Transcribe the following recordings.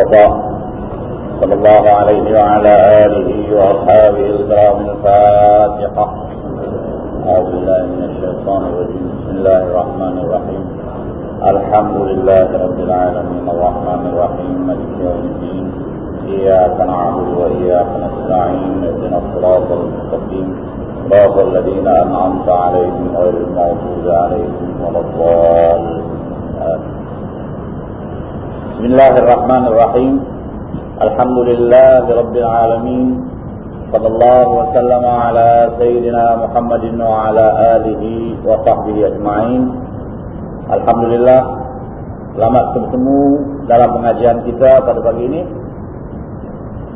المصطفى صلى الله عليه وعلى آله وأصحابه الكرام الفاتحة. أعوذ بالله من الشيطان الرجيم. بسم الله الرحمن الرحيم. الحمد لله رب العالمين. الرحمن الرحيم. مالك يوم الدين. إياك نعبد وإياك نستعين. اهدنا الصراط المستقيم. صراط الذين أنعمت عليهم غير المغضوب عليهم ولا الضالين. بسم الله الرحمن الرحيم الحمد لله رب العالمين صلى الله وسلم على سيدنا محمد وعلى آله وصحبه أجمعين Alhamdulillah Selamat bertemu dalam pengajian kita pada pagi ini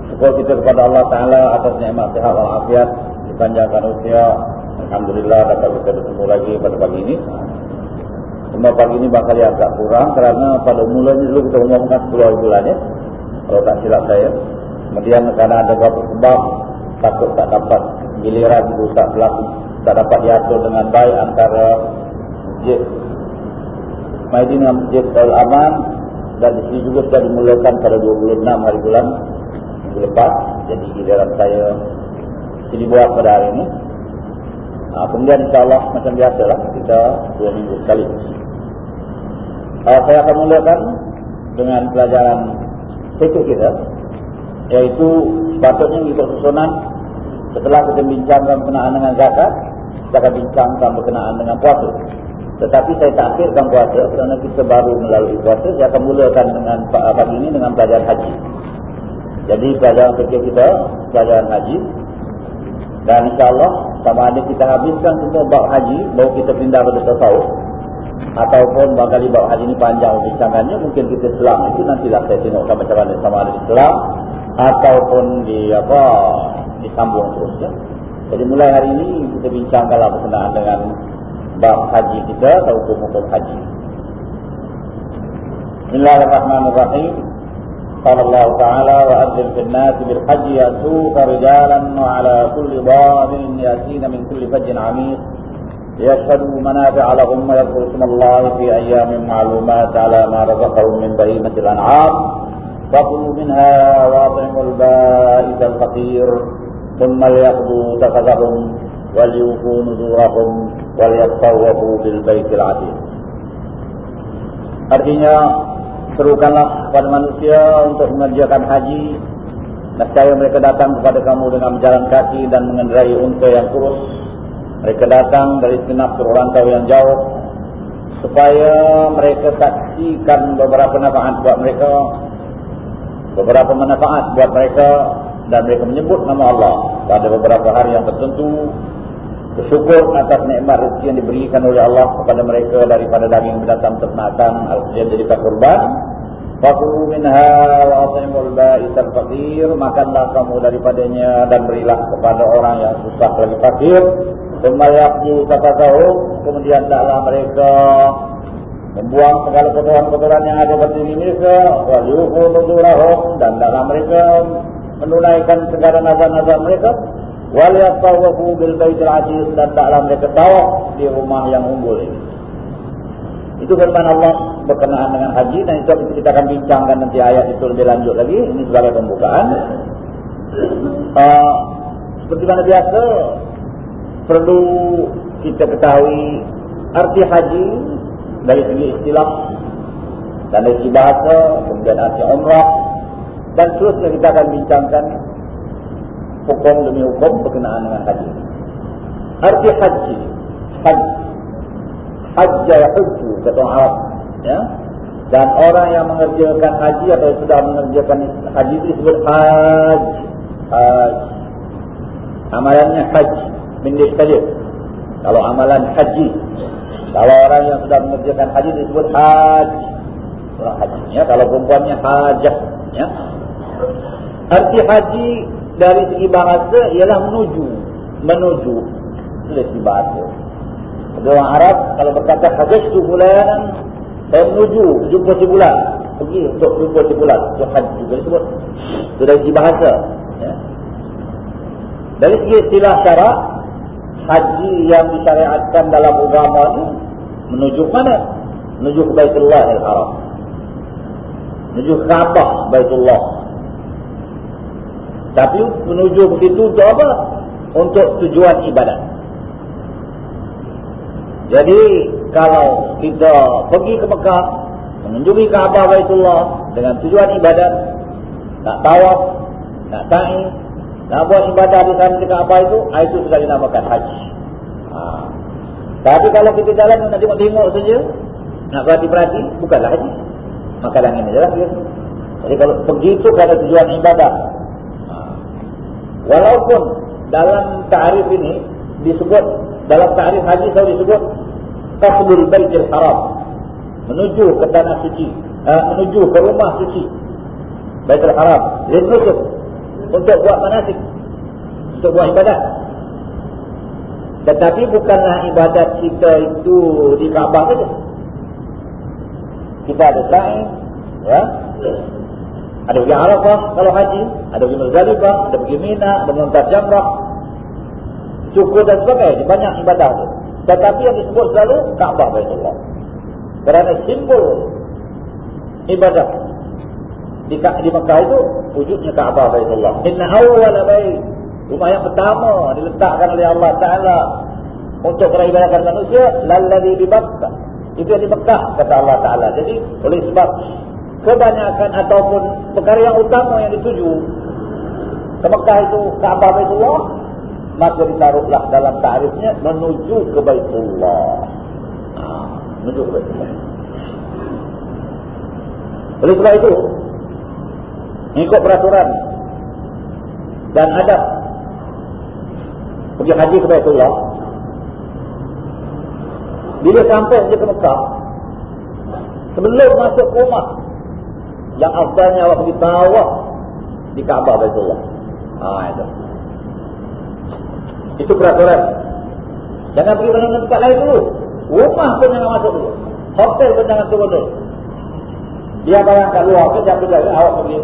Syukur kita kepada Allah Ta'ala atas nikmat sehat dan afiat Dipanjangkan usia Alhamdulillah dapat kita bertemu lagi pada pagi ini Cuma pagi ini bakal agak kurang Kerana pada mulanya dulu kita umumkan 10 bulan ya. Kalau tak silap saya. Kemudian kerana ada beberapa sebab Takut tak dapat giliran itu tak berlaku Tak dapat diatur dengan baik antara Masjid Maidin dengan Masjid Al-Aman Dan di sini juga sudah dimulakan pada 26 hari bulan Minggu lepas. Jadi giliran saya Ini dibuat pada hari ini. Nah, Kemudian insyaAllah macam biasa lah Kita dua minggu sekali uh, Saya akan mulakan Dengan pelajaran Fikir kita Iaitu sepatutnya ikut susunan Setelah kita bincangkan berkenaan dengan zakat Kita akan bincangkan berkenaan dengan puasa tetapi saya takhirkan puasa kerana kita baru melalui puasa. Saya akan mulakan dengan pagi ini dengan pelajaran haji. Jadi pelajaran fikir kita, pelajaran haji. Dan insyaAllah sama ada kita habiskan semua bab haji, baru kita pindah pada tasawuf. Ataupun barangkali bab haji ini panjang bincangannya, mungkin kita selang. Itu nantilah saya tengok macam mana sama ada di selang. Ataupun di apa disambung terusnya. Jadi mulai hari ini kita bincangkanlah berkenaan dengan bab haji kita atau hukum-hukum haji. Bismillahirrahmanirrahim. Qala Allah Ta'ala wa adzil fil nas bil haji yatuka rijalan wa ala kulli dhamirin yatina min kulli fajjin 'amiq ليشهدوا منافع لهم ويذكروا اسم الله في أيام معلومات على ما رزقهم من بهيمة الأنعام فكلوا منها واطعموا البائس الفقير ثم ليقضوا تفثهم وليوفوا نذورهم وليطوفوا بالبيت العتيق Artinya serukanlah kepada manusia untuk mengerjakan haji Nescaya mereka datang kepada kamu dengan berjalan kaki dan mengendarai unta yang kurus Mereka datang dari segenap rantau yang jauh Supaya mereka saksikan beberapa manfaat buat mereka Beberapa manfaat buat mereka Dan mereka menyebut nama Allah. Pada beberapa hari yang tertentu bersyukur atas nikmat rezeki yang diberikan oleh Allah kepada mereka daripada daging binatang ternakan yang jadi kurban Fakuru minha wa atimul ba'isal fakir Makanlah kamu daripadanya dan berilah kepada orang yang susah lagi fakir Kemudian kata tahu Kemudian taklah mereka Membuang segala kotoran-kotoran yang ada pada diri mereka Walyuhu nuzurahum Dan taklah mereka menunaikan segala nazar-nazar mereka Waliyatawafu bil baitil aziz dan taklah mereka tawaf di rumah yang unggul ini. Itu firman Allah berkenaan dengan haji dan itu kita akan bincangkan nanti ayat itu lebih lanjut lagi. Ini sebagai pembukaan. Uh, seperti mana biasa perlu kita ketahui arti haji dari segi istilah dan dari segi bahasa, kemudian arti umrah dan seterusnya kita akan bincangkan hukum demi hukum berkenaan dengan haji. Arti haji, haji, hajja ya hujju, kata orang Arab. Ya? Dan orang yang mengerjakan haji atau sudah mengerjakan haji itu disebut haji. haji. Amalannya haji, bindis saja. Kalau amalan haji, kalau orang yang sudah mengerjakan haji disebut haji. Orang haji. Ya? Kalau perempuannya hajah. Ya? Arti haji dari segi bahasa ialah menuju menuju dari segi bahasa orang Arab kalau berkata hajj tu bulan saya menuju jumpa si bulan pergi untuk jumpa si bulan itu hajj juga disebut itu dari segi bahasa ya. dari segi istilah syarak haji yang disyariatkan dalam agama ini menuju mana menuju ke Baitullah al-Haram Menuju Kaabah Baitullah. Tapi menuju begitu untuk apa? Untuk tujuan ibadat. Jadi kalau kita pergi ke Mekah mengunjungi Kaabah Baitullah dengan tujuan ibadat, nak tawaf, nak sa'i, nak buat ibadah di sana di Kaabah itu, ah, itu sudah dinamakan haji. Ha. Tapi kalau kita jalan nak tengok-tengok saja, nak berhati-berhati, bukanlah haji. Maka yang ini adalah dia. Jadi kalau begitu kerana tujuan ibadah. Ha. Walaupun dalam ta'rif ini disebut, dalam ta'rif haji selalu disebut, Qasbul Baitul Haram. Menuju ke tanah suci. Uh, menuju ke rumah suci. Baitul Haram. Rinusuk. Untuk buat manasik. Untuk buat ibadat. Tetapi bukanlah ibadat kita itu di Kaabah saja. Kita ada sa'i. Ya. Ada pergi Arafah kalau haji. Ada pergi Muzdalifah. Ada pergi Mina. Ada mengantar Jamrah. Cukup dan sebagainya. Banyak ibadat itu. Tetapi yang disebut selalu Kaabah Baitullah. Kerana simbol ibadah di, di Mekah itu wujudnya Kaabah Baitullah. Inna awwala bait rumah yang pertama diletakkan oleh Allah Taala untuk peribadatan manusia lalladzi di Makkah. Itu yang di Mekah kata Allah Taala. Jadi oleh sebab kebanyakan ataupun perkara yang utama yang dituju ke Mekah itu Kaabah Baitullah maka ditaruhlah dalam ta'rifnya menuju ke Baitullah. Ha, menuju ke Baitullah. Oleh sebab itu, mengikut peraturan dan adab pergi haji ke Baitullah, bila sampai dia ke Mekah, sebelum masuk ke rumah, yang afdalnya awak pergi tawaf di Kaabah Baitullah. Ha, itu. Itu peraturan. Jangan pergi mana tempat lain dulu. Rumah pun jangan masuk dulu. Hotel pun jangan turun dulu. Dia bayang kat luar ke jangan pergi awak pergi.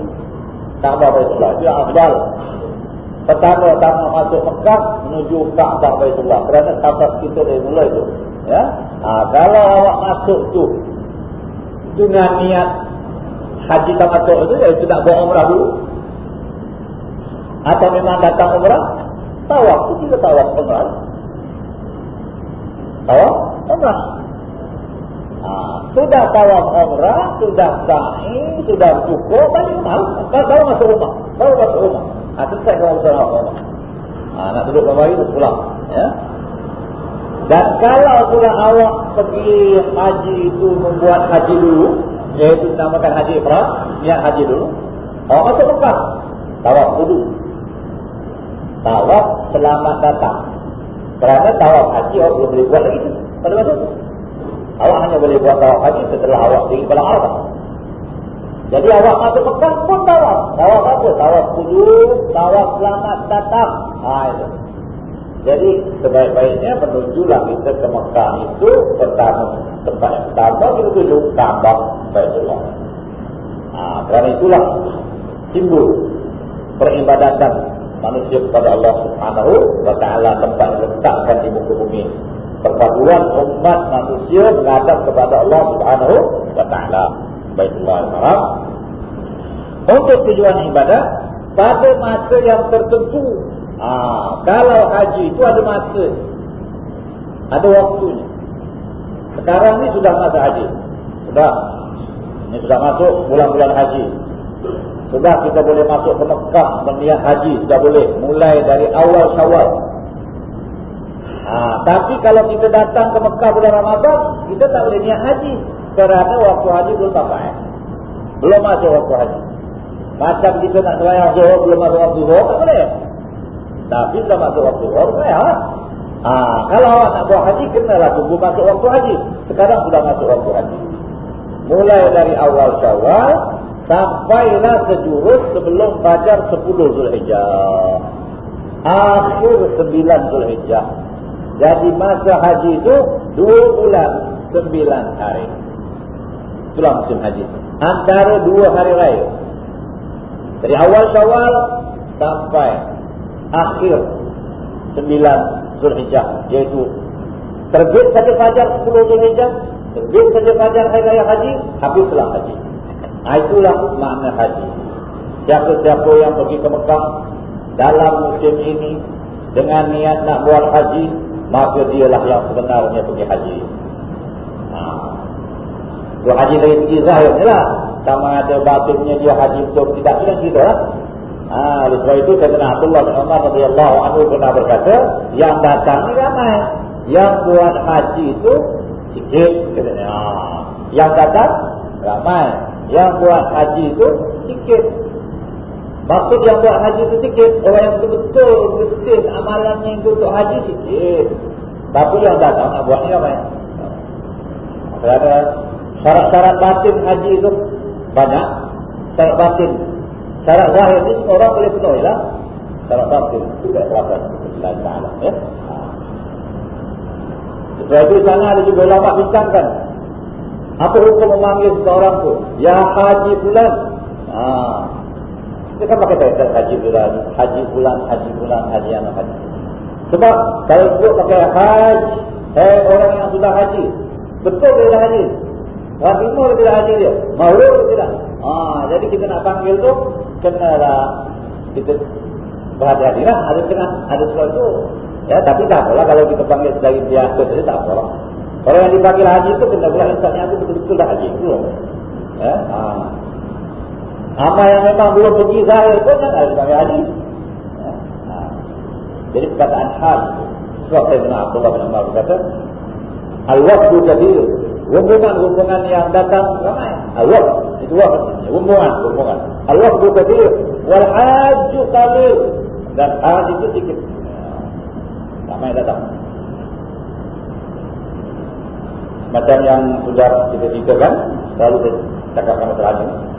Kaabah Baitullah. Dia afdal. Pertama-tama masuk Mekah menuju Kaabah Baitullah. Kerana Kaabah kita dari mula itu. Ya? Ha, kalau awak masuk tu dengan niat haji tak masuk ya itu tak buat umrah dulu. Atau memang datang umrah, tawaf juga tawaf umrah. Tawaf umrah. Ha, sudah tawaf umrah, sudah sa'i, sudah cukup, balik rumah. Baru masuk rumah. Baru masuk rumah. Ha, selesai kalau masuk rumah. Ha, nak duduk kembali, terus pulang. Ya. Dan kalau sudah awak pergi haji itu membuat haji dulu, iaitu dinamakan haji ifrat, niat haji dulu, awak masuk Mekah. Tawaf dulu tawaf selamat datang. Kerana tawaf haji awak belum boleh buat lagi. Pada masa itu. Awak hanya boleh buat tawaf haji setelah awak pergi pada Arafah. Jadi awak masuk Mekah pun tawaf. Tawaf apa? Tawaf kudus, tawaf selamat datang. Ha, itu. Jadi sebaik-baiknya menujulah kita ke Mekah itu pertama tempat yang pertama kita tuju Kaabah Baitullah. Ha, kerana itulah simbol peribadatan manusia kepada Allah Subhanahu taala tempat letakkan di muka bumi. Perpaduan umat manusia menghadap kepada Allah Subhanahu wa taala. Baitullah Al-Haram. Untuk tujuan ibadah pada masa yang tertentu. Ha, kalau haji itu ada masa. Ada waktunya. Sekarang ni sudah masa haji. Sudah. Ini sudah masuk bulan-bulan haji. Sudah kita boleh masuk ke Mekah berniat haji sudah boleh mulai dari awal Syawal. Ha, tapi kalau kita datang ke Mekah bulan Ramadan, kita tak boleh niat haji kerana waktu haji belum sampai. Belum masuk waktu haji. Macam kita nak sembahyang Zuhur belum masuk waktu Zuhur tak boleh. Tapi sudah masuk waktu Zuhur saya. Ha, kalau awak nak buat haji kenalah tunggu masuk waktu haji. Sekarang sudah masuk waktu haji. Mulai dari awal Syawal Sampailah sejurus sebelum fajar 10 Zulhijjah. Akhir 9 Zulhijjah. Jadi masa haji itu 2 bulan 9 hari. Itulah musim haji. Antara 2 hari raya. Dari awal syawal sampai akhir 9 Zulhijjah. Iaitu terbit saja fajar 10 Zulhijjah. Terbit saja fajar hari raya haji. Habislah haji. Ha, itulah makna haji. Siapa-siapa yang pergi ke Mekah dalam musim ini dengan niat nak buat haji, maka dialah yang sebenarnya pergi haji. Ha. Itu haji dari segi zahir ni lah. Sama ada batinnya dia haji betul tidak, tidak gitu lah. Ha, sebab itu Sayyidina Abdullah bin Umar radhiyallahu anhu pernah berkata, yang datang ni ramai. Yang buat haji itu sikit. Ha. Yang datang ramai. Yang buat haji itu sikit. Maksud yang buat haji itu sikit, orang yang betul-betul bersih amalannya itu untuk haji sikit. Tapi yang datang nak buat ni ramai. Kerana syarat-syarat batin haji itu banyak. Syarat batin Syarat zahir ni semua orang boleh penuhi lah. Syarat batin tidak terlapan. Allah Ta'ala. Ya? Sebab itu sana ada juga ulama bincangkan. Apa hukum memanggil seseorang tu? Ya haji bulan. Ha. Dia kan pakai title haji bulan. Haji bulan, haji bulan, haji anak haji. Sebab kalau sebut pakai haji. Eh orang yang sudah haji. Betul dia dah haji. Timur dia haji dia. Mahu tidak. Ha, jadi kita nak panggil tu kenalah kita berhati-hati lah ada kena ada sesuatu ya tapi tak apalah kalau kita panggil dari biasa saja tak apalah orang yang dipanggil haji itu kena pula insanya itu betul-betul dah haji ya ha. Apa yang memang belum pergi zahir pun kan ada haji ya? ha. jadi perkataan hal sebab saya benar Abdullah bin Umar berkata al-waqtu kabir. Hubungan-hubungan yang datang ramai. Al-waqtu itu waqtu hubungan hubungan al-waqtu kabir. Wal hajju qalil dan haji itu sedikit. Ramai datang. Macam yang sudah kita ceritakan selalu kita cakapkan masalah ini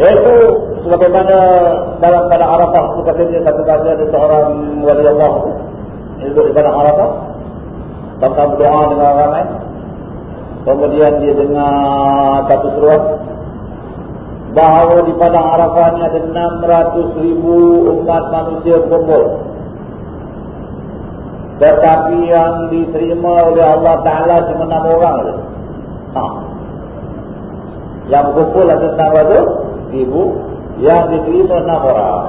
Yaitu sebagaimana dalam pada Arafah katanya satu kali ada seorang wali Allah itu di pada Arafah tentang berdoa dengan ramai Kemudian dia dengar satu seruan bahawa di padang Arafah ini ada 600 ribu umat manusia kumpul. Tetapi yang diterima oleh Allah Ta'ala cuma 6 orang. Ha. Yang berkumpul ada 600 ribu, yang diterima 6 orang.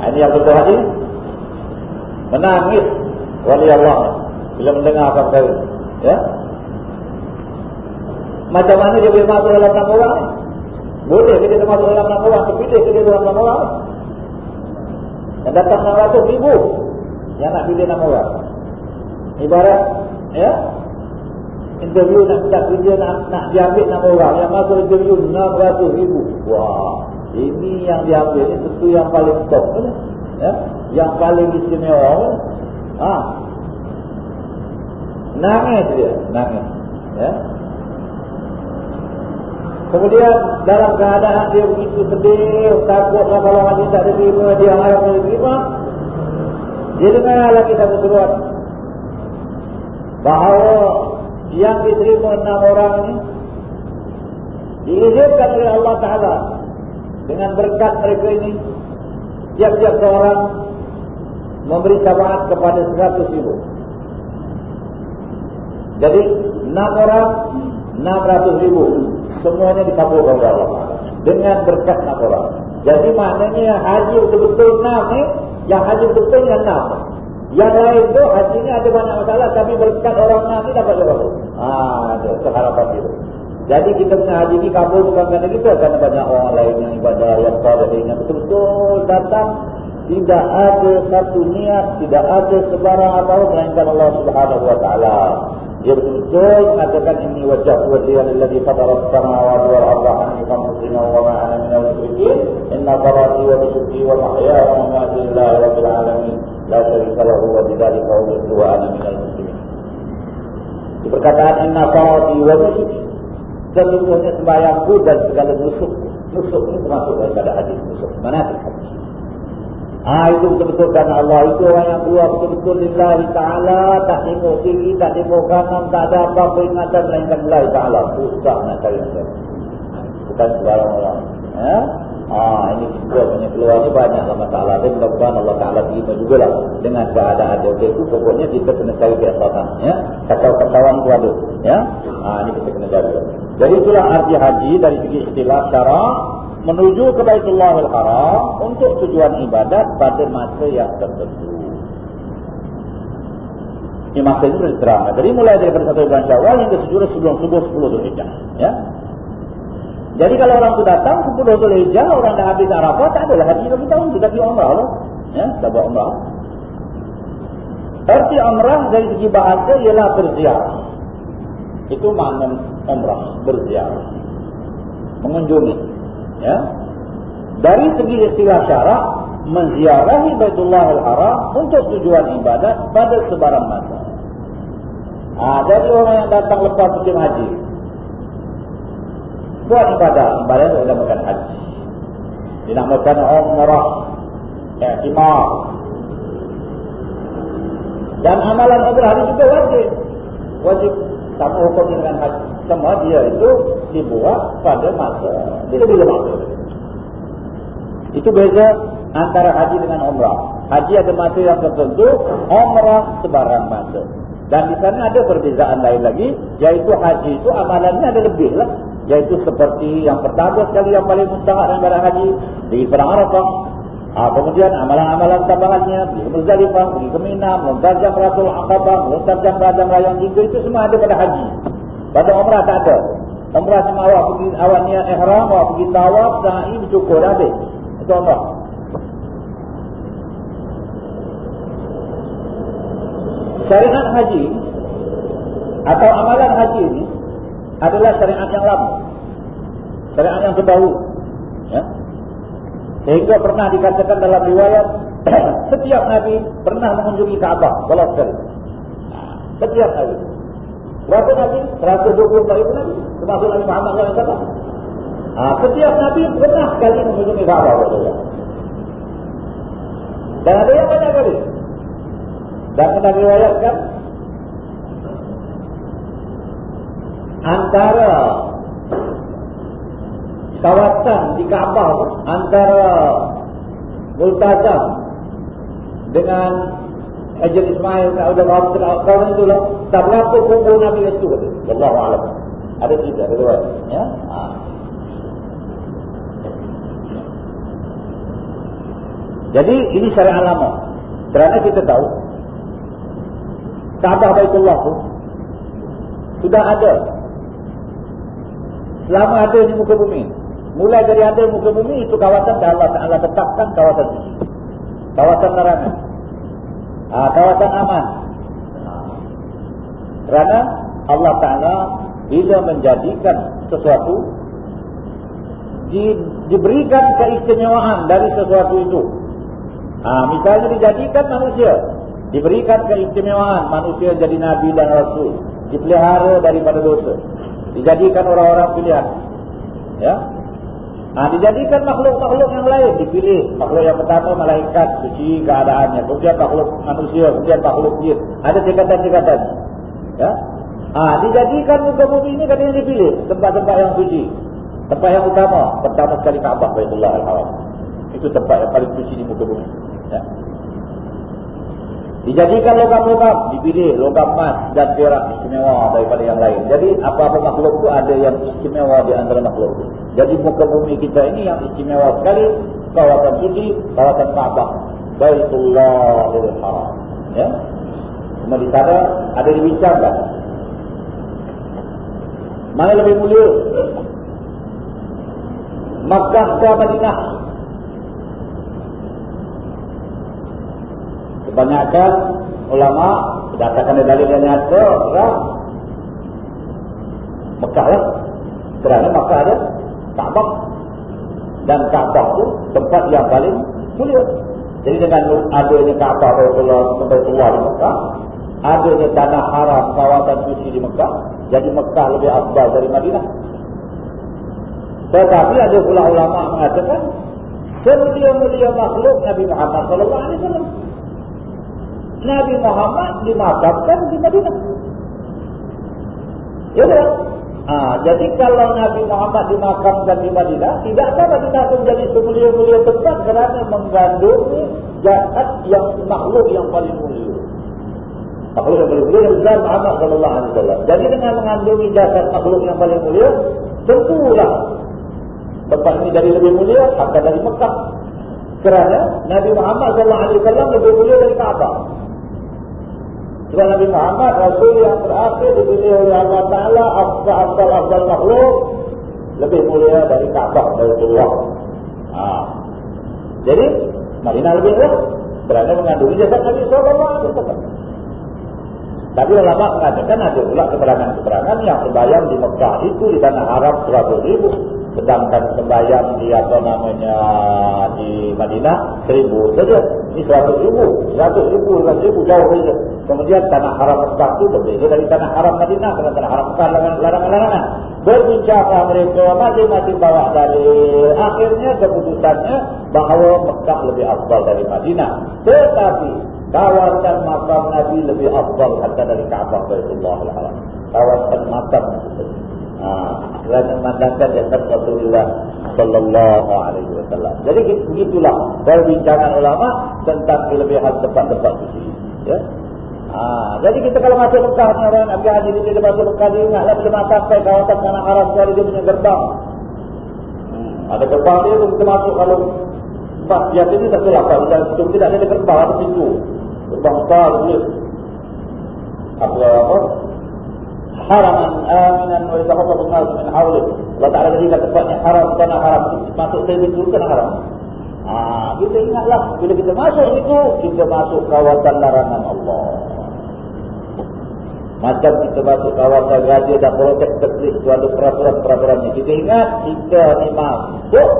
Ha, ini yang betul hati. Menangis wali Allah bila mendengar apa perkara. Ya, macam mana dia boleh masuk dalam enam orang? Boleh dia masuk dalam enam orang? Terpilih dia dalam enam orang? Yang datang enam ratus ribu. Yang nak pilih enam orang. Ibarat, ya? Interview nak tak kerja nak, nak diambil enam orang. Yang masuk interview enam ratus ribu. Wah, ini yang diambil ni tentu yang paling top. Ya? Yang paling istimewa. Ha? Nangis dia, nangis. Ya? Kemudian dalam keadaan dia begitu sedih, takutlah kalau hati tak diterima, dia harap diterima. Dia dengar lagi satu surat. Bahawa yang diterima enam orang ini, diizinkan oleh Allah Ta'ala. Dengan berkat mereka ini, tiap-tiap seorang memberi syafaat kepada seratus ribu. Jadi, enam orang, enam ratus ribu semuanya dikabulkan oleh Allah dengan berkat nak orang. Jadi maknanya yang haji betul-betul enam ni, yang haji betul yang enam. Yang lain tu hajinya ada banyak masalah tapi berkat orang enam ni dapat Ah, ada keharapan itu. Jadi kita punya haji ni kabul bukan kerana kita, kerana banyak orang lain yang ibadah yang pada yang betul-betul datang tidak ada satu niat, tidak ada sebarang apa pun melainkan Allah Subhanahu Wa Taala. Dia betul-betul mengatakan ini wajah wajah alladhi fatara as-samawati wal arda hanifan muslima wa ma ana min al-musyrikin inna salati wa nusuki wa mahyaya wa mamati lillahi rabbil alamin la syarika lahu wa bidzalika umirtu wa ana min al-muslimin. Di perkataan inna salati wa nusuki. Sesungguhnya sembahyangku dan segala nusuk. Nusuk ini termasuk daripada hadis nusuk. Manasik hadis? Ah itu betul-betul karena Allah. Itu orang yang buat betul-betul lillahi ta'ala. Tak tengok kiri, tak tengok kanan, tak ada apa peringatan melainkan lillahi ta'ala. Susah nak cari Bukan sebarang orang. Ya? Ah ini sebuah punya keluar ni banyaklah masalah. Dan mudah-mudahan Allah Ta'ala terima juga lah dengan keadaan dia. Okay, itu pokoknya kita kena cari keasasan. Ya? Kata-katawan itu ada. Ya? Ah ini kita kena cari. Jadi itulah arti haji dari segi istilah syara menuju ke Baitullahil Haram untuk tujuan ibadat pada masa yang tertentu. Ini masa itu berterang. Jadi mulai daripada satu bulan Syawal hingga tujuh sebelum subuh sepuluh Zulhijjah. Ya. Jadi kalau orang itu datang sepuluh Zulhijjah orang dah habis Arafah tak adalah haji bagi tahun kita pergi umrah lah. Ya, dah buat umrah. Arti umrah dari segi bahasa ialah berziarah. Itu makna umrah, berziarah. Mengunjungi. Ya. Dari segi istilah syarak, menziarahi Baitullah Al-Haram untuk tujuan ibadat pada sebarang masa. Ha, jadi orang yang datang lepas musim haji. Buat ibadat, ibadat itu sudah bukan haji. Dinamakan umrah. Ya, imam. Dan amalan umrah ini juga wajib. Wajib sama hukum dengan haji. Semua dia itu dibuat pada masa bila-bila masa. Itu beza antara haji dengan umrah. Haji ada masa yang tertentu, umrah sebarang masa. Dan di sana ada perbezaan lain lagi, yaitu haji itu amalannya ada lebih lah. Yaitu seperti yang pertama sekali yang paling mustahak dalam haji, di Perang Arafah, Ha, kemudian amalan-amalan tambahannya, pergi ke Muzdalifah, pergi ke Mina, melontar jam Rasul Aqabah, melontar jam Rajam Rayang juga, itu semua ada pada haji. Pada umrah tak ada. Umrah semua awak pergi, awak niat ihram, awak pergi tawaf, sa'i, bercukur, dah habis. Itu umrah. Syariat haji, atau amalan haji ini, adalah syariat yang lama. Syariat yang terbaru. Ya. Sehingga pernah dikatakan dalam riwayat setiap Nabi pernah mengunjungi Kaabah walau sekali. Setiap Nabi. Berapa Nabi? 124 ribu Nabi. Termasuk Nabi Muhammad SAW. Ha, setiap Nabi pernah sekali mengunjungi Kaabah. Dan ada yang banyak kali. Dan pernah diriwayatkan antara kawasan di Kaabah antara Multazam dengan Hajar Ismail tak ada berapa kawan itu lah. Tak berapa kubur Nabi itu Allah Alam. Ada cerita ada ya? Ha. jadi ini syariat lama. Kerana kita tahu Kaabah Baitullah tu sudah ada selama ada di muka bumi Mulai dari ada muka bumi itu kawasan dah Allah Ta'ala tetapkan kawasan suci. Kawasan larangan. Ha, kawasan aman. Kerana Allah Ta'ala bila menjadikan sesuatu di, diberikan keistimewaan dari sesuatu itu. Ha, misalnya dijadikan manusia. Diberikan keistimewaan manusia jadi Nabi dan Rasul. Dipelihara daripada dosa. Dijadikan orang-orang pilihan. Ya, Ha, dijadikan makhluk-makhluk yang lain dipilih. Makhluk yang pertama malaikat suci keadaannya. Kemudian makhluk manusia, kemudian makhluk jin. Ada tingkatan-tingkatan. Ya. Ha, dijadikan muka bumi ini katanya dipilih tempat-tempat yang suci. Tempat yang utama, pertama sekali Kaabah Baitullah Al-Haram. Itu tempat yang paling suci di muka bumi. Ya. Dijadikan logam-logam, dipilih logam emas dan perak istimewa daripada yang lain. Jadi apa-apa makhluk itu ada yang istimewa di antara makhluk itu. Jadi muka bumi kita ini yang istimewa sekali, kawasan suci, kawasan Ka'bah. Baitullahil Haram. Ya? Cuma di sana ada dibincangkan. Mana lebih mulia? Makkah ke Madinah? Kebanyakan ulama berdasarkan dalil yang nyata lah. Mekah lah. Kerana Mekah ada Kaabah. Dan Kaabah itu tempat yang paling mulia. Jadi dengan adanya Kaabah Rasulullah Rasulullah di Mekah, adanya tanah haram kawasan suci di Mekah, jadi Mekah lebih afdal dari Madinah. Tetapi ada pula ulama mengatakan, semulia-mulia makhluk Nabi Muhammad sallallahu alaihi wasallam Nabi Muhammad dimakamkan di Madinah. Ya tak? Ha, jadi kalau Nabi Muhammad dimakamkan di Madinah, tidakkah Madinah menjadi semulia-mulia tempat kerana mengandungi jahat yang makhluk yang paling mulia. Makhluk yang paling mulia besar Muhammad sallallahu alaihi wasallam. Jadi dengan mengandungi jasad makhluk yang paling mulia, tentulah tempat ini dari lebih mulia akan dari Mekah. Kerana Nabi Muhammad sallallahu alaihi wasallam lebih mulia dari Ka'bah. Sebab Nabi Muhammad Rasul yang terakhir dipilih oleh Allah Ta'ala Afdal-afdal makhluk Lebih mulia dari Ka'bah dari Allah ha. Jadi Madinah lebih mulia Kerana mengandungi jasad Nabi SAW Tapi ulama mengatakan ada pula keterangan-keterangan yang sembahyang di Mekah itu di tanah Arab 100 ribu. Sedangkan sembahyang di apa namanya di Madinah seribu saja. Ini seratus ribu seratus ribu dengan seribu jauh saja kemudian tanah haram Mekah itu berbeza dari tanah haram Madinah karena tanah haram Mekah dengan larangan-larangan berbincanglah mereka masing-masing bawa dari akhirnya keputusannya bahawa Mekah lebih afdal dari Madinah tetapi kawasan makam Nabi lebih afdal hatta dari Kaabah Baitullah Al-Haram kawasan makam itu dan memandangkan jasad Rasulullah sallallahu alaihi wasallam. Jadi begitulah perbincangan ulama tentang kelebihan tempat-tempat suci. Ya. Ha, jadi kita kalau masuk Mekah ni orang Nabi Haji bila masuk Mekah dia ingatlah bila nak sampai kawasan tanah Arab sekali dia punya gerbang. Hmm, ada gerbang dia tu kita masuk kalau pas dia ni tak salah kalau kita tidak ada gerbang ada pintu. Gerbang besar dia. Apa apa? haraman aminan wa yatahaffadhu an-nas min hawlik. Allah Taala jadikan tempatnya haram tanah haram masuk saya itu kena haram. Ah, kita ingatlah bila kita masuk itu kita masuk kawasan larangan Allah. Macam kita masuk kawasan raja dan protek tertulis ada peraturan-peraturan ini. Kita ingat kita ni masuk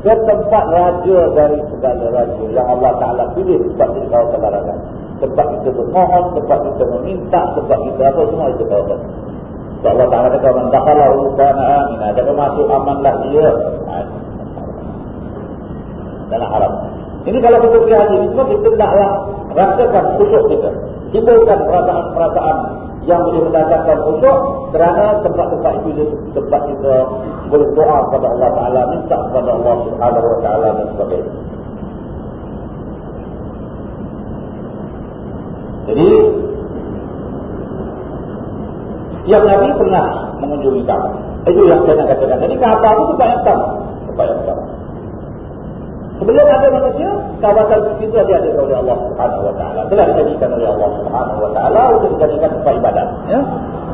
ke tempat raja dari segala raja yang Allah Ta'ala pilih sebab di kawasan larangan tempat kita bermohon, tempat kita meminta, tempat kita apa semua itu kawasan. So Allah Taala kata man dakhala rukana amin. Ada masuk amanlah dia. Dan haram. Ini kalau kita pergi haji, itu kita tidaklah rasakan khusyuk kita. Timbulkan perasaan-perasaan yang boleh mendatangkan khusyuk kerana tempat-tempat itu tempat kita boleh doa kepada Allah Taala, minta kepada Allah Subhanahu Wa Taala dan sebagainya. Jadi yang Nabi pernah mengunjungi Kaabah. Itu yang saya katakan. Jadi Kaabah itu tempat yang sama. Tempat yang sama. Sebelum ada manusia, kawasan suci itu ada oleh Allah Subhanahu Wa Taala. Telah dijadikan oleh Allah Subhanahu Wa Taala untuk dijadikan tempat ibadat. Ya?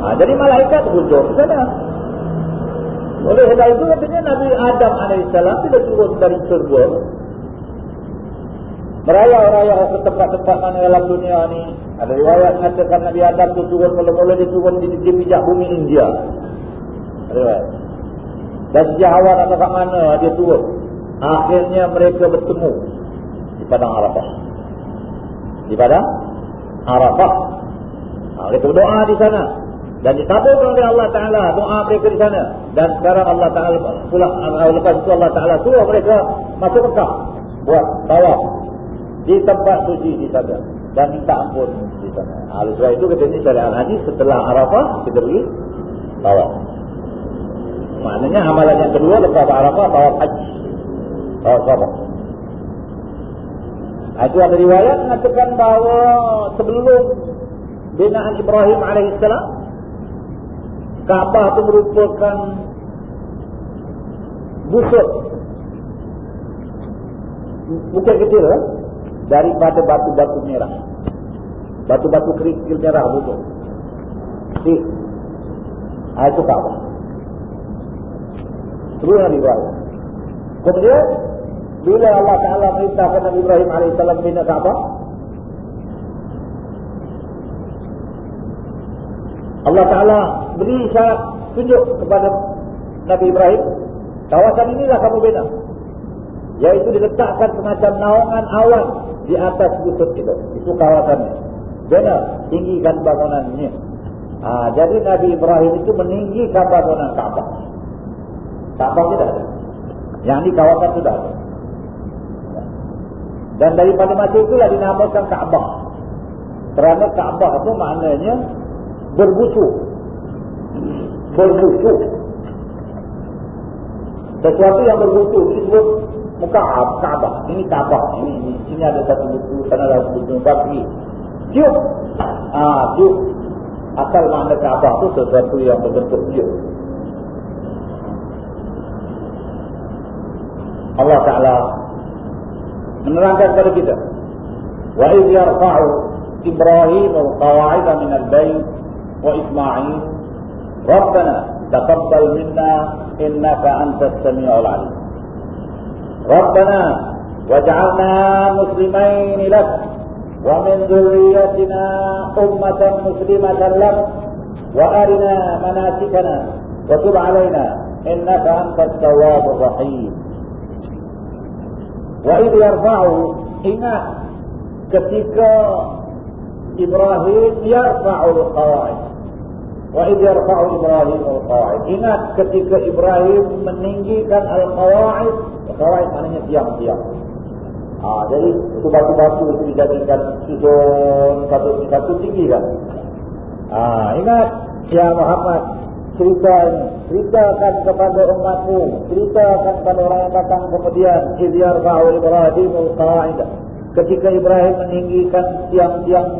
Ha, jadi malaikat hujung sana. Oleh sebab itu katanya Nabi Adam AS tidak turun dari surga merayau-rayau ke tempat-tempat mana dalam dunia ni. Ada riwayat mengatakan Nabi Adam tu turun mula-mula dia turun di, di pijak bumi India. Riwayat. Dan sejak awal nak mana dia turun. Akhirnya mereka bertemu di Padang Arafah. Di Padang Arafah. Ha, mereka berdoa di sana. Dan ditabung oleh Allah Ta'ala doa mereka di sana. Dan sekarang Allah Ta'ala pula lepas itu Allah Ta'ala suruh mereka masuk Mekah. Buat tawaf di tempat suci di sana dan minta ampun di sana. Ha, oleh sebab itu katanya syariat haji setelah Arafah kita pergi tawaf. Maknanya amalan yang kedua lepas Arafah tawaf haji. Tawaf. Ha, itu ada riwayat mengatakan bahawa sebelum binaan Ibrahim alaihissalam Kaabah itu merupakan busuk bukan kecil eh? daripada batu-batu merah. Batu-batu kerikil merah butuh. Si. Ha, itu Kaabah. Sebelum Nabi Ibrahim. Kemudian, bila Allah Ta'ala merintahkan Nabi Ibrahim AS bina Kaabah, Allah Ta'ala beri syarat tunjuk kepada Nabi Ibrahim, kawasan inilah kamu bina. Yaitu diletakkan semacam naungan awan di atas butut itu. Itu kawasannya. Benar, tinggikan bangunannya. Ha, jadi Nabi Ibrahim itu meninggikan bangunan Kaabah. Kaabah tidak ada. Yang di kawasan sudah ada. Dan daripada masa itulah dinamakan Kaabah. Kerana Kaabah itu maknanya berbusu. Berbusu. Sesuatu yang berbusu disebut Muka'ab, Ka'bah. Ini Ka'bah. Ini, ini, sini ada satu buku, sana ada satu buku, bagi. Tiup. Ah, tiup. Asal makna Kaabah tu sesuatu yang berbentuk tiup. Allah Ta'ala menerangkan kepada kita. Wa idh yarfa'u Ibrahim al-qawa'ida min al-bayt wa Ismail Rabbana taqabbal minna innaka antas sami'ul 'alim. Rabbana waj'alna muslimain lak wa min dhurriyyatina ummatan muslimatan lak wa arina manasikana wa tub 'alaina innaka antat tawwabur rahim. Wa idh yarfa'u ingat ketika Ibrahim yarfa'u al-qawa'id. Wa idh yarfa'u Ibrahim al-qawa'id. Ingat ketika Ibrahim meninggikan al-qawa'id, al-qawa'id maknanya tiang-tiang. Ah, jadi itu batu-batu itu dijadikan susun satu-satu tinggi kan. Ah, ingat ya Muhammad cerita ini. Ceritakan kepada umatmu. Ceritakan kepada orang yang datang kemudian. Izyar ba'u Ibrahimul qa'idah. Ketika Ibrahim meninggikan tiang-tiang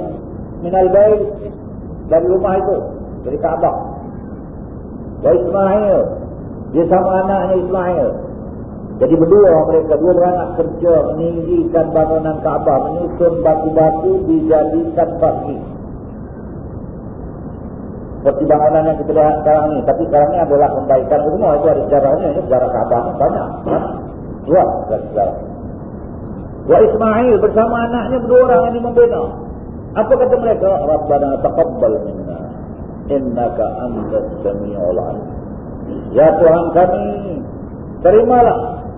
minal bayi dari rumah itu. Dari Kaabah. Wa Ismail. Dia sama anaknya Ismail. Jadi berdua mereka, dua beranak kerja meninggikan bangunan Kaabah. Menyusun batu-batu dijadikan bagi seperti bangunan yang kita lihat sekarang ini. Tapi sekarang ini adalah membaikan semua. Itu ada sejarahnya. Ini sejarah Kaabah banyak. Dua dan sejarah. Wa Ismail bersama anaknya berdua orang ini membina. Apa kata mereka? Rabbana taqabbal minna. Innaka antas sami'ul. Ya Tuhan kami, terimalah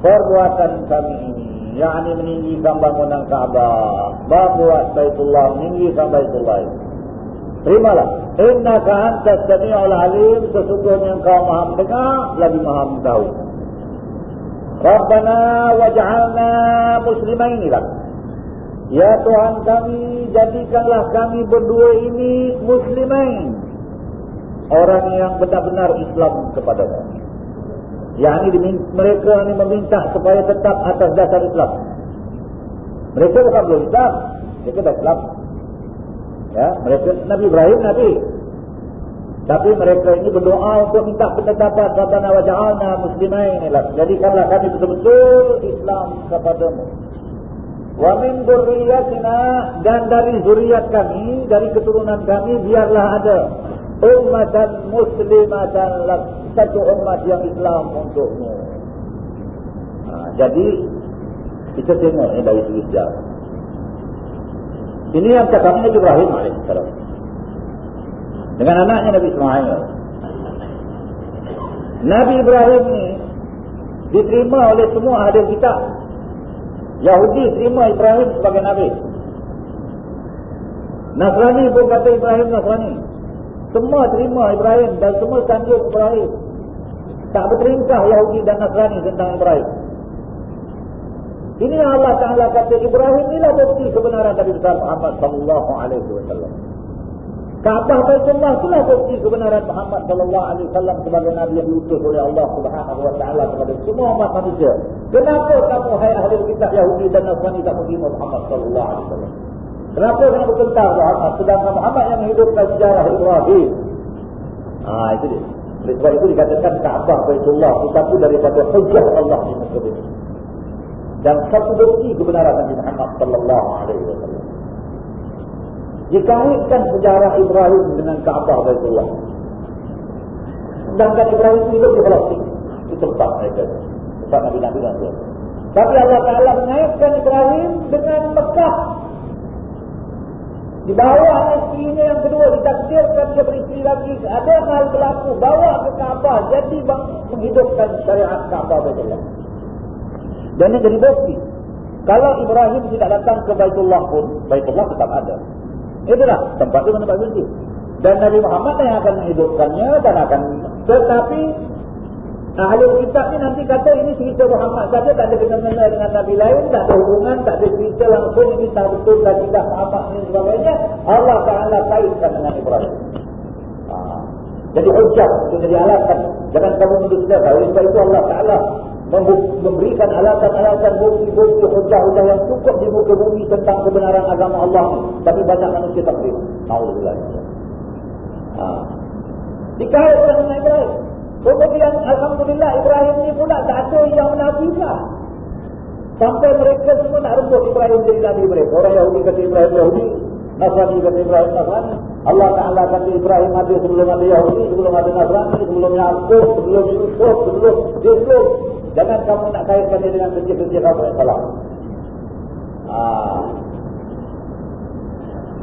perbuatan kami ini. Yang ini meninggikan bangunan Kaabah. Babuat Baitullah, meninggikan Baitullah ini. Terimalah. Inna ka anta sami'ul alim. Sesungguhnya engkau maha mendengar. Lagi maha mengetahui. Rabbana waj'alna muslimaini lak. Ya Tuhan kami, jadikanlah kami berdua ini muslimain. Orang yang benar-benar Islam kepada kami. Yang ini mereka ini meminta supaya tetap atas dasar Islam. Mereka bukan belum Islam. Mereka dah Islam. Ya, mereka Nabi Ibrahim Nabi. Tapi mereka ini berdoa untuk minta penetapan Rabbana wa ja'alna muslimain ila. Jadikanlah kami betul-betul Islam kepadamu. Wa min dzurriyyatina dan dari zuriat kami, dari keturunan kami biarlah ada ummatan muslimatan lak satu umat yang Islam untukmu. Ha, jadi kita tengok ini dari segi sejarah. Ini yang Nabi Ibrahim AS. Dengan anaknya Nabi Ismail. Nabi Ibrahim ni diterima oleh semua ahli kitab. Yahudi terima Ibrahim sebagai Nabi. Nasrani pun kata Ibrahim Nasrani. Semua terima Ibrahim dan semua sanjung Ibrahim. Tak berteringkah Yahudi dan Nasrani tentang Ibrahim. Ini Allah Taala kata Ibrahim inilah bukti kebenaran Nabi besar Muhammad sallallahu alaihi wasallam. Kaabah Baitullah itulah bukti kebenaran Muhammad sallallahu alaihi wasallam sebagai nabi yang diutus oleh Allah Subhanahu wa taala kepada semua umat manusia. Kenapa kamu hai ahli kitab Yahudi dan Nasrani tak menerima Muhammad sallallahu alaihi wasallam? Kenapa kamu bertentang Muhammad sedangkan Muhammad yang menghidupkan sejarah Ibrahim? Ah itu dia. Sebab itu dikatakan Kaabah Baitullah itu satu daripada hujah Allah di muka bumi dan satu bukti kebenaran Nabi Muhammad sallallahu alaihi wasallam. Dikaitkan sejarah Ibrahim dengan Kaabah Baitullah. Sedangkan Ibrahim hidup di Palestin. Itu tempat mereka. Tempat dan Nabi. Tapi Allah Ta'ala mengaitkan Ibrahim dengan Mekah. Di bawah istrinya yang kedua ditakdirkan dia beristri lagi. Ada hal berlaku. Bawa ke Kaabah. Jadi menghidupkan syariat Kaabah Baitullah. Dan ini jadi bukti. Kalau Ibrahim tidak datang ke Baitullah pun, Baitullah tetap ada. Itulah tempat itu tempat suci. Dan Nabi Muhammad yang akan menghidupkannya dan akan tetapi ahli kitab ni nanti kata ini cerita Muhammad saja tak ada kena-mena dengan Nabi lain, tak ada hubungan, tak ada cerita langsung ini tak betul dan tidak Muhammad ini sebagainya. Allah Taala kaitkan dengan Ibrahim. Ha. Jadi hujah itu jadi alasan. Jangan kamu mendustakan. Oleh sebab itu Allah Taala memberikan alasan-alasan bukti-bukti hujah-hujah yang cukup di muka bumi tentang kebenaran agama Allah ni. Tapi banyak manusia tak terima. Alhamdulillah. Ha. Dikaitkan dengan Ibrahim. Kemudian Alhamdulillah Ibrahim ni pula tak ada yang menafikan. Sampai mereka semua nak rebut Ibrahim jadi Nabi mereka. Orang Yahudi kata Ibrahim Yahudi. Nasrani kata Ibrahim Nasrani. Allah Ta'ala kata Ibrahim ada sebelum ada Yahudi, sebelum ada Nasrani, sebelum Yaakob, sebelum Yusuf, sebelum Yusuf. Jangan kamu nak kaitkan dengan kerja-kerja kamu yang salah. Ah.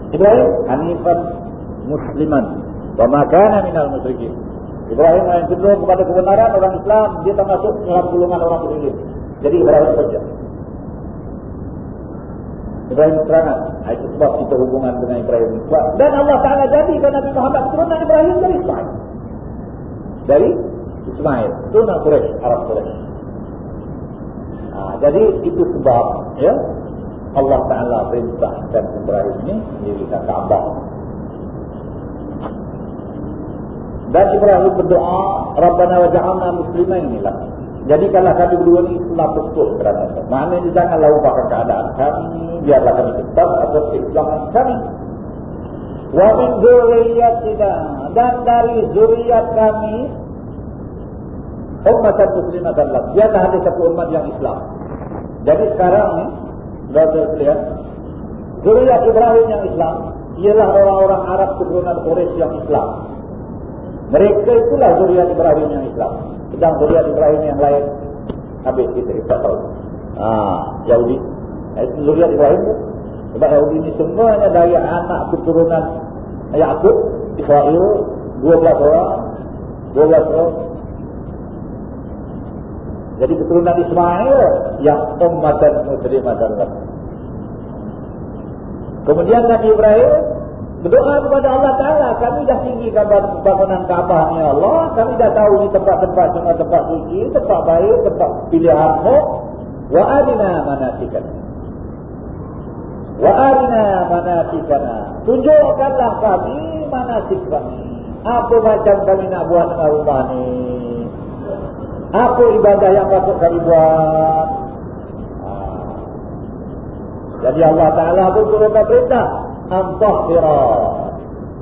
Ibrahim Hanifan Musliman. Wa makana minal musyrikin. Ibrahim yang cenderung kepada kebenaran orang Islam Dia termasuk dalam golongan orang musyrikin Jadi Ibrahim saja. Ibrahim serangan. Itu sebab kita hubungan dengan Ibrahim. Dan Allah Ta'ala jadikan Nabi Muhammad Turunan Ibrahim dari Ismail. Dari Ismail. Turunan Quraisy Arab Quraisy ha, Jadi itu sebab ya Allah Ta'ala perintahkan Ibrahim ini Dirikan Kaabah Dan Ibrahim berdoa Rabbana wa ja'alna muslimah inilah jadi kalau kami berdua ini Islam betul kerana itu. Maknanya janganlah ubahkan keadaan kami Biarlah kami tetap atas Islam kami. Wa min zuriyatina Dan dari zuriat kami Umat dan muslimah dan Allah Biarlah ada satu umat yang Islam. Jadi sekarang ni Sudah lihat Zuriat Ibrahim yang Islam Ialah orang-orang Arab keturunan Quraisy yang Islam. Mereka itulah zuriat Ibrahim yang Islam. Sedang zuriat Ibrahim yang lain habis kita kita tahu. Ah Yahudi itu Ibrahim sebab Yahudi ini semuanya dari anak keturunan Yaqub Israel 12 orang 12 orang jadi keturunan Ismail yang umat dan muslim adalah kemudian Nabi Ibrahim Berdoa kepada Allah Ta'ala. Kami dah tinggikan bangunan Kaabah ni Allah. Kami dah tahu ni tempat-tempat semua tempat suci. Tempat baik, tempat pilihanmu. Wa arina manatikan. Wa arina manatikana. Tunjukkanlah kami manatik kami. Apa macam kami nak buat dengan rumah ni. Apa ibadah yang patut saya buat? Ha. Jadi Allah Ta'ala pun turunkan perintah. Antahfirah.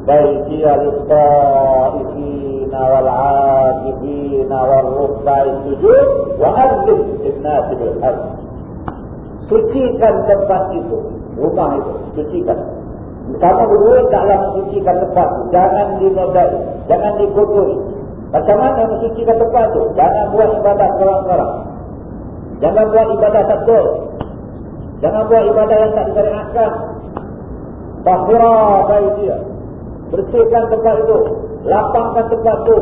Baikia lita'ifina wal'akifina rukba'i sujud. Wa'adzim ibnasibul hajj. Sucikan tempat itu. Rumah itu. Sucikan. Kamu berdua taklah sucikan tempat itu. Jangan dinodai. Jangan dikotori macam mana mensucikan tempat itu jangan buat ibadah seorang-seorang jangan buat ibadah satu jangan buat ibadah yang tak disyariatkan Tahira dia. Bersihkan tempat itu. Lapangkan tempat itu.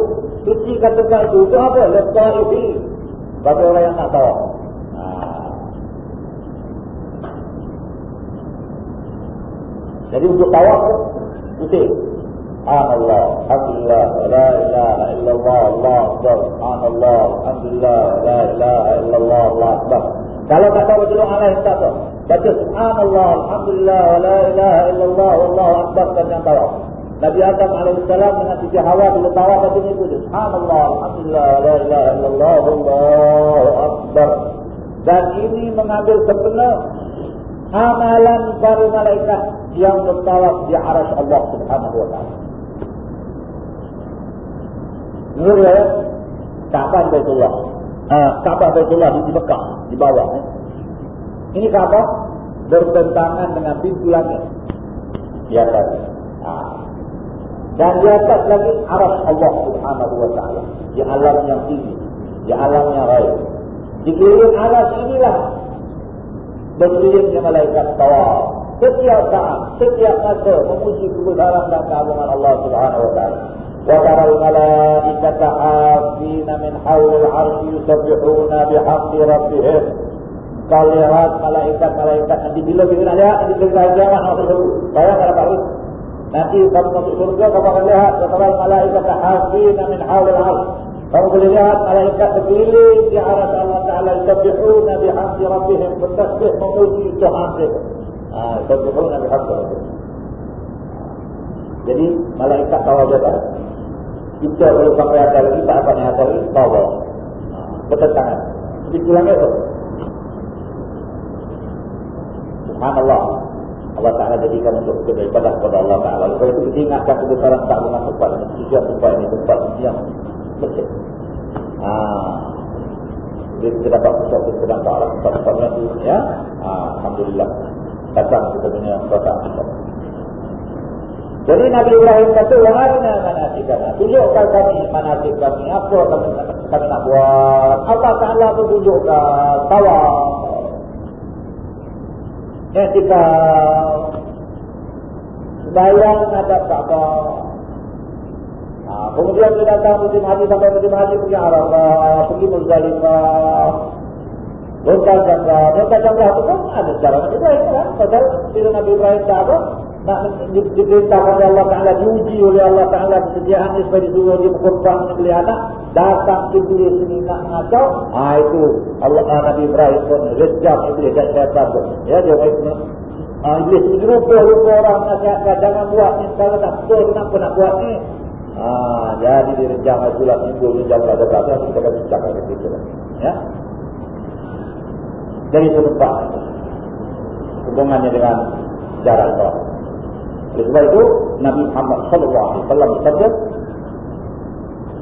Sucikan tempat itu. Itu apa? Letak ini. Bagi orang yang nak tahu. Ha. Jadi untuk tawaf putih. Subhanallah, Alhamdulillah, La ilaha illallah, Allah Akbar, Subhanallah, Alhamdulillah, La ilaha illallah, Allah Akbar. Kalau tak tahu betul Allah tak tahu. Baca subhanallah, alhamdulillah, wa la ilaha illallah, wallahu akbar panjang tawaf. Nabi Adam AS dengan Siti Hawa bila tawaf itu itu. Subhanallah, alhamdulillah, wa la ilaha illallah, wallahu akbar. Dan ini mengambil sepenuh amalan para malaikat yang bertawaf di aras Allah subhanahu wa ta'ala. Menurut saya, Ka'bah Baitullah. Uh, Ka'bah Baitullah di Mekah, di bawah. Eh. Ini apa? Bertentangan dengan pintu langit. Di atas. Ha. Dan di atas lagi arah Allah subhanahu wa ta'ala. Di alam yang tinggi. Di alam yang raya. Di keliling aras inilah. Berkelilingnya malaikat tawar. Setiap saat, setiap masa memuji kebesaran dan keagungan Allah subhanahu wa ta'ala. وترى الملائكة حافين من حول العرش يسبحون بحمد ربهم kau lihat malaikat-malaikat nanti bila kita nak lihat nanti kita lihat kiamat masuk surga bayang kalau tak nanti kamu masuk surga kamu akan lihat kata malaikat hafina min hawal al kamu boleh lihat malaikat berkeliling di arah Allah Ta'ala yusabbihuna bihamdi rabbihim bertasbih memuji Tuhan mereka ah, yusabbihuna bihamdi rabbihim jadi malaikat tahu apa kita perlu sampai atas lagi tak akan yang atas lagi tahu bertentangan yang itu. Subhanallah. Allah Ta'ala jadikan untuk beribadah kepada Allah Ta'ala. Kalau itu kita ingatkan kebesaran tak dengan tempat ini. Tujuan tempat ini, tempat ini yang bersih. Ah. Jadi kita dapat pusat kita dapat arah tempat-tempatnya itu. Ya. Ah, Alhamdulillah. Datang kita punya perasaan. Jadi Nabi Ibrahim kata, Warna manasik kami. Tunjukkan kami manasik kami. Apa kami, nak buat. Allah Ta'ala pun tunjukkan. Tawar. Etikal. Bayang ada Ka'bah. Ha, kemudian dia datang musim haji sampai musim haji pergi Arafah, pergi Muzdalifah. Lontar jangka, lontar jangka itu pun ada Nabi Ibrahim kan? Pasal bila Nabi Ibrahim tak apa, nak diperintahkan oleh Allah Ta'ala, diuji oleh Allah Ta'ala kesediaan supaya disuruh dia berkorban membeli anak, datang iblis sini nak ngacau, ah itu Allah Nabi Ibrahim pun rejam iblis dan syaitan pun. Ya, dia kata, ah, iblis itu rupa-rupa orang nasihatkan, jangan buat ni, kalau tak betul, kenapa nak buat ni? Ah, jadi direjam itulah timbul rejam pada kata, kita akan cakap ke situ. Ya? Dari serupa hubungannya dengan jarak Allah. Sebab itu Nabi Muhammad sallallahu alaihi wasallam bersabda,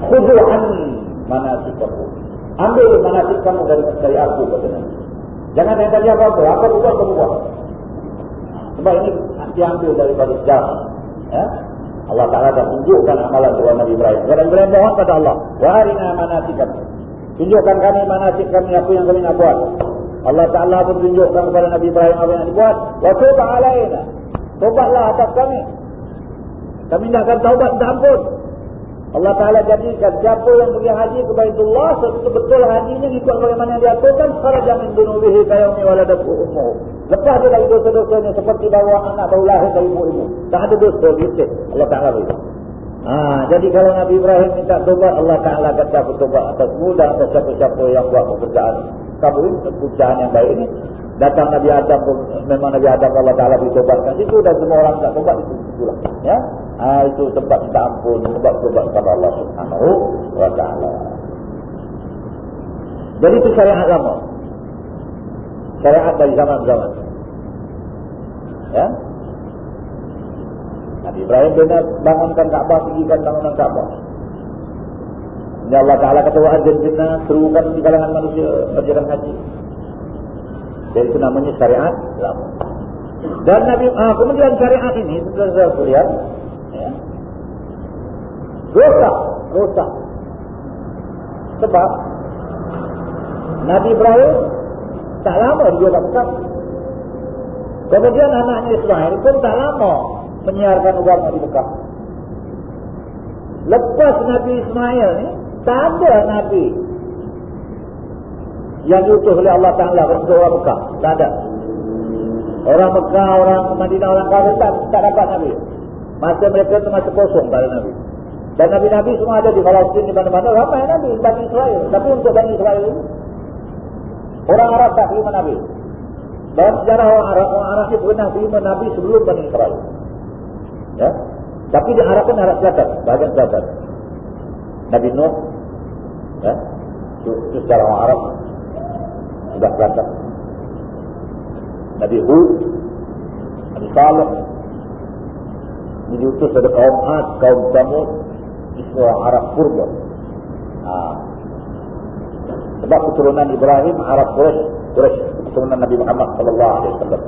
"Khudhu anni manasikakum." Ambil manasik kamu dari dari aku kata Nabi. Jangan tanya tanya apa apa, apa buat kamu buat. Sebab ini diambil daripada sejarah. Ya? Allah Ta'ala dah tunjukkan amalan Tuhan Nabi Ibrahim. Nabi Ibrahim mohon pada Allah. Wa arina manasikan. Tunjukkan kami manasik kami apa yang kami nak buat. Allah Ta'ala pun tunjukkan kepada Nabi Ibrahim apa yang nak dibuat. Wa tuba alaina. Taubatlah atas kami. Kami tidak akan taubat minta ampun. Allah Ta'ala jadikan siapa yang pergi haji ke Baitullah, betul hajinya ikut bagaimana yang diaturkan, kharaja min dunubihi kayawmi waladatu ummuh. Lepas dia dari dosa-dosanya seperti bawa anak baru lahir dari ibu-ibu. Tak ada dosa, bisik. Allah Ta'ala beritahu. Ha, jadi kalau Nabi Ibrahim minta tobat, Allah Ta'ala kata bertobat atas mudah atas siapa-siapa yang buat pekerjaan kabur, pekerjaan yang baik ini. Datang Nabi Adam memang Nabi Adam Allah Taala ditobatkan itu dan semua orang tak tobat itu itulah ya. Ha, itu tempat minta ampun tempat tobat kepada Allah Subhanahu wa taala. Jadi itu syariat lama syariat dari zaman zaman ya. Nabi Ibrahim dia bangunkan Kaabah tinggikan bangunan Kaabah ini Allah Ta'ala kata wa'adzin binna serukan di kalangan manusia berjalan haji dan itu namanya syariat lama. Dan Nabi ah, kemudian syariat ini sudah saya ya. Rosak, rosak. Sebab Nabi Ibrahim tak lama dia Mekah. Kemudian anaknya Ismail pun tak lama menyiarkan agama di Mekah. Lepas Nabi Ismail ni, tak ada Nabi yang diutus oleh Allah Ta'ala kepada orang Mekah. Tak ada. Orang Mekah, orang Madinah, orang Kafir tak, tak dapat Nabi. Masa mereka itu masa kosong pada Nabi. Dan Nabi-Nabi semua ada di Palestin, di mana-mana. Ramai Nabi, Bani Israel. Tapi untuk Bani Israel orang Arab tak terima Nabi. Dalam sejarah orang Arab, orang Arab ini pernah terima Nabi sebelum Bani Israel. Ya? Tapi di Arab pun Arab Selatan, bahagian Selatan. Nabi Nuh, ya? itu, itu sejarah orang Arab sudah selatan. Nabi Hud, Nabi Saleh, ini diutus pada kaum Ad, kaum Samud, semua Arab Purba. Ha. Sebab keturunan Ibrahim, Arab Quraisy, Quraisy keturunan Nabi Muhammad sallallahu alaihi wasallam.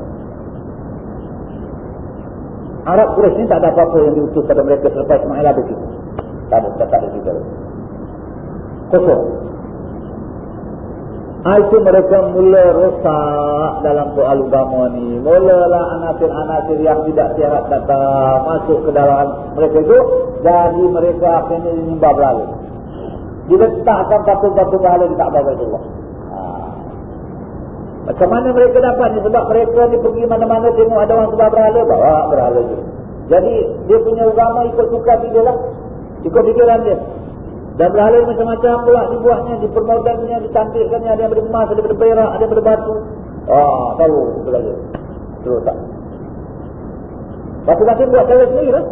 Arab Quraisy ini tak ada apa-apa yang diutus pada mereka selepas Ismail ada itu. Tak ada, tak ada kita. Kosong. Ha, itu mereka mula rosak dalam soal agama ni. Mulalah anasir-anasir yang tidak sihat datang masuk ke dalam mereka itu. Jadi mereka akhirnya menyembah berhala. Diletakkan patung-patung berhala di Kaabah Baitullah. Ha. Macam mana mereka dapat ni? Sebab mereka ni pergi mana-mana tengok ada orang sebab berhala. Bawa berhala itu. Jadi dia punya agama ikut suka dia lah. Ikut pikiran dia. Dan berhala macam-macam pula dibuatnya, dipermodannya, dicantikkannya, ada yang beremas, ada yang berberak, ada yang berbatu. Ah, tahu berhala. Terus tak. Masing-masing buat cara sendiri lah.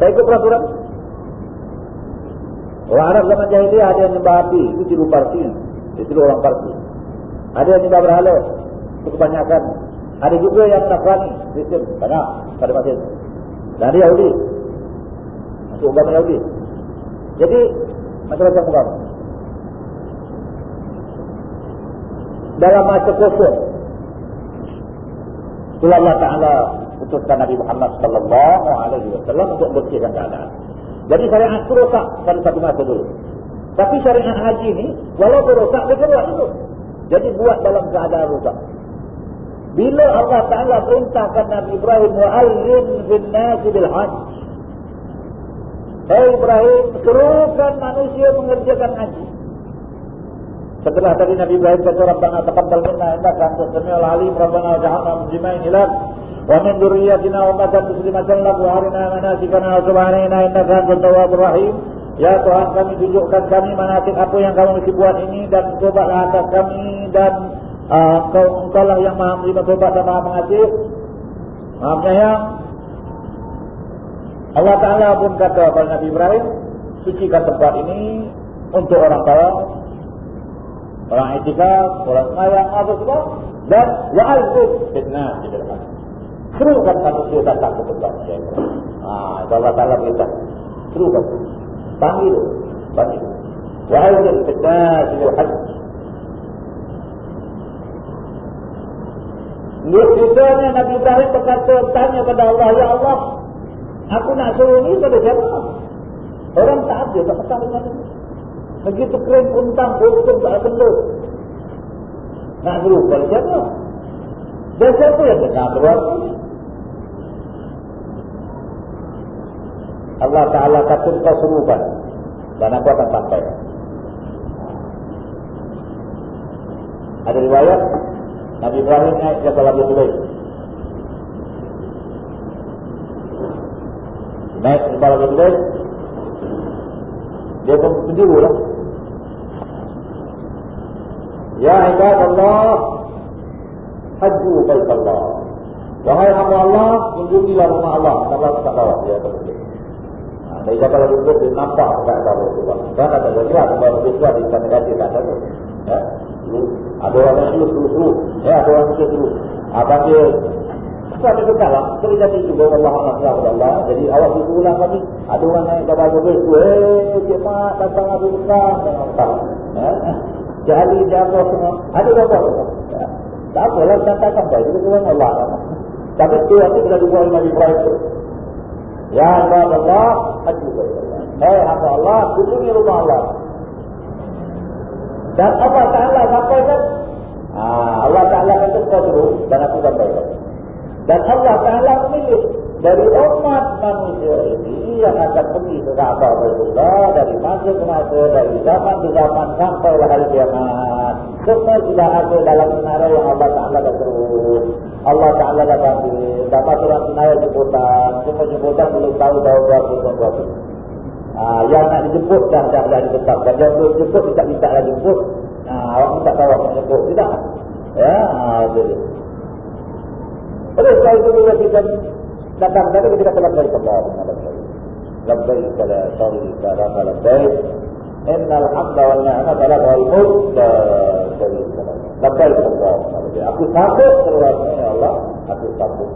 Saya ikut peraturan. Orang Arab zaman jahiliah ada yang nyembah api, itu tiru parti. Itu orang Parsi. Ada yang tidak berhala. Itu kebanyakan. Ada juga yang Nasrani. Kristen. Banyak pada masa itu. Dan ada Yahudi. Masuk agama Yahudi. Jadi macam-macam orang. Dalam masa kosong. Allah Ta'ala putuskan Nabi Muhammad sallallahu alaihi wasallam untuk bersihkan keadaan. Jadi syariat rosak pada satu masa dulu. Tapi syariat haji ni walaupun rosak dia keluar dulu. Jadi buat dalam keadaan rosak. Bila Allah Ta'ala perintahkan Nabi Ibrahim wa'allim bin nasi bil hajj. Hai Ibrahim, serukan manusia mengerjakan haji. Setelah tadi Nabi Ibrahim kata Rabbana taqabbal minna innaka antas samiul alim Rabbana waj'alna muslimin ilak wa min dzurriyyatina ummatan muslimatan lak wa arina manasikana wa innaka antat tawwabur rahim. Ya Tuhan kami tunjukkan kami manasik apa yang kamu mesti buat ini dan tobatlah atas kami dan uh, engkau engkau lah yang maha menerima tobat dan maha mengasih maha penyayang Allah Ta'ala pun kata kepada Nabi Ibrahim sucikan tempat ini untuk orang kaya orang etikaf, orang semayang, apa semua dan wa'alzid fitnah di dalam. Serukan manusia datang ke tempat ini. Ah, Allah Ta'ala beritahu serukan. Panggil. Panggil. Wa'alzid fitnah di dalam. Mestinya Nabi Ibrahim berkata, tanya kepada Allah, Ya Allah, aku nak suruh ini pada siapa? Orang tak ada, tak petang dengan ini. Begitu kering untang untung tak ada Nak suruh kepada siapa? Dan siapa yang dengar keluar ini? Allah Ta'ala kata kau serukan. Dan aku akan sampai. Ada riwayat Nabi Ibrahim naik ke dalam Bukit Naik ke dalam Bukit Dia pun sendiri lah Ya ibad Allah Hajju baik Allah Wahai hamba Allah Kunjungilah rumah Allah Allah tak bawa dia ke Bukit dari kapal lagi pun dia nampak tak apa-apa. Dan ada lagi lah, sebab besar di sana kasih tak ada. Ya, ada orang yang suruh suruh suruh. Ya, ada orang yang suruh. Abang dia. Sebab dia dekat lah. Boleh jadi juga Allah Allah Allah. Jadi awak suruh lah kami. Ada orang naik kapal mobil. Eh, cik mak datang Bakar. Jangan tak. Ya. Jadi semua. Ada apa apa. Ya. Tak apalah datang sampai. Itu Tuhan Allah. Tapi itu yang kita oleh Nabi Ibrahim itu. Ya Allah, haji Hei hamba Allah, kunjungi rumah Allah. Dan Allah Ta'ala sampaikan ah, Allah Ta'ala kata kau dulu Dan aku sampaikan Dan Allah Ta'ala memilih Dari umat manusia ini Yang akan pergi ke Kaabah Rasulullah Dari masa ke masa Dari zaman ke zaman Sampai hari kiamat Semua sudah ada dalam senarai Yang Allah Ta'ala dah terus Allah Ta'ala dah panggil Dan masuk dalam senarai jemputan Semua jemputan belum tahu Tahu berapa Berapa Ah, yang nak dijemput dah dah dah ditetapkan. Yang belum jemput kita minta lagi jemput. Ah, awak minta tahu nak jemput tidak? Ya, ah, betul. Oleh sebab itu bila kita datang tadi kita kata labbaik Allahumma labbaik. Labbaik la syarika laka labbaik. Innal hamda wal ni'mata lak wal mulk la syarika lak. Labbaik Allahumma labbaik. Aku sambut keluarnya ya Allah, aku sambut.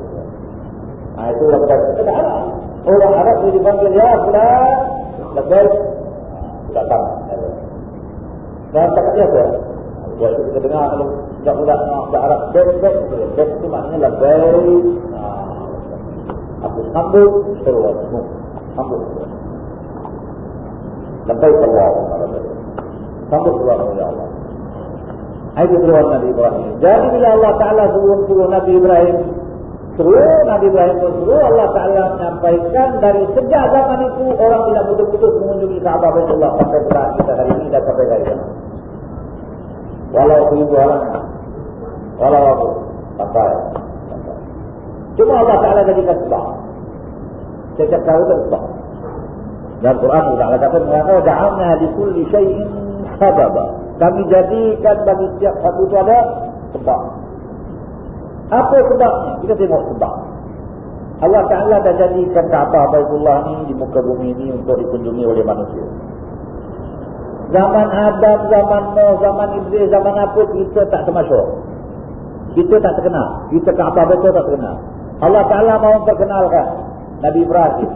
Ah itu labbaik. Kita Arab. Orang Arab dia dipanggil ya fulan lepas datang. Dan tak kata apa? Buat itu kita dengar kalau tak mudah nak berharap back back back itu maknanya lebih aku sambut seruatmu sambut lebih Allah sambut seruatmu ya Allah. Itu seruat Nabi Ibrahim. Jadi bila Allah Ta'ala suruh Nabi Ibrahim Seluruh Nabi Ibrahim pun seluruh Allah Ta'ala menyampaikan dari sejak zaman itu orang tidak putus-putus mengunjungi Kaabah Baitullah sampai berat kita hari ini dan sampai hari ini. Walau itu orang, walau aku sampai. Cuma Allah Ta'ala jadikan sebab. Setiap kali itu sebab. Dan Quran juga Allah kata mengatakan ja'alna di kulli syai'in sababa. Kami jadikan bagi setiap satu itu ada sebab. Apa sebabnya? Kita tengok sebab. Allah Ta'ala dah jadikan Kaabah Baitullah ni di muka bumi ini untuk dikunjungi oleh manusia. Zaman Adam, zaman Noah, zaman Iblis, zaman apa kita tak termasuk. Kita tak terkenal. Kita Kaabah betul tak terkenal. Allah Ta'ala mahu perkenalkan Nabi Ibrahim.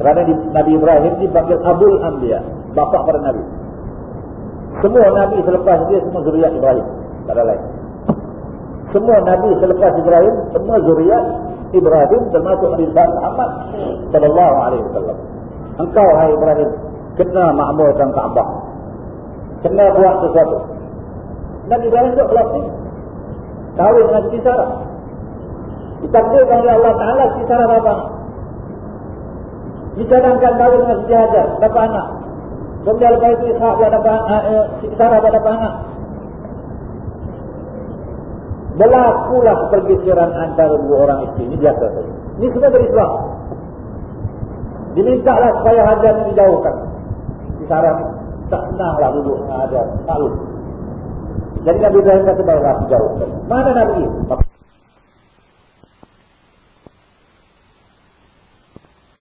Kerana Nabi Ibrahim dipanggil Abul Ambiya. Bapak para Nabi. Semua Nabi selepas dia semua zuriat Ibrahim. Tak ada lain. Semua Nabi selepas Ibrahim, semua zuriat Ibrahim termasuk Nabi Muhammad sallallahu alaihi wasallam. Engkau hai Ibrahim kena makmurkan Kaabah. Kena buat sesuatu. Nabi Ibrahim itu pelakon. Kawin dengan Siti Sarah. Ditakdirkan oleh Allah Ta'ala Siti Sarah apa? Dicadangkan kawin dengan Siti Hajar. Dapat anak. Kemudian lepas itu Ishak buat dapat anak. Eh, Siti Sarah dapat anak. Berlakulah pergeseran antara dua orang isteri. Ini biasa saja. Ini semua dari Islam. Dimintalah supaya Hajar ini dijauhkan. Ini tak senanglah duduk dengan Hajar. Maklum. Jadi Nabi Ibrahim kata baiklah jauh. Mana Nabi?